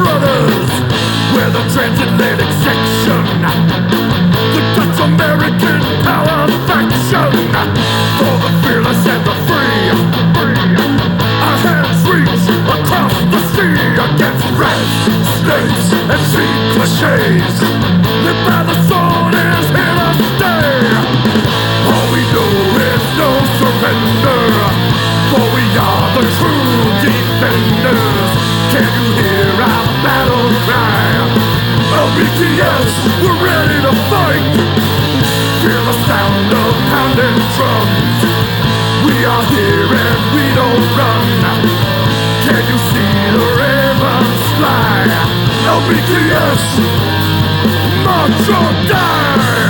brothers. We're the transatlantic section, the Dutch American power faction. For the fearless and the free. Our hands reach across the sea against rats, snakes, and sea cliches. Live by the sword is here to stay. All we know is no surrender. For we are the true defenders. Can you hear battle cry? LBTS, we're ready to fight. Feel the sound of pounding drums. We are here and we don't run. Can you see the ravens fly? LBTS, march or die.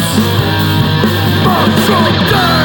LBTS, march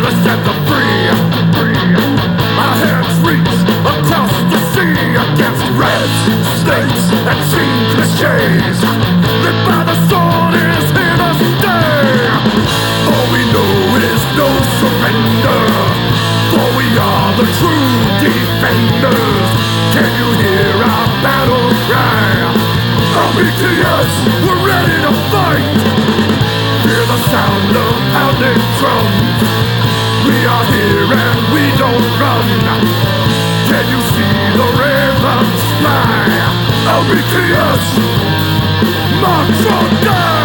we're the true defenders. Can you hear our battle cry? Are we tears? We're ready to fight. Hear the sound of pounding drums. Can you see the ravens fly? LBTS, march or die.